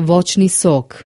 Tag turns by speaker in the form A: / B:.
A: voćni sok.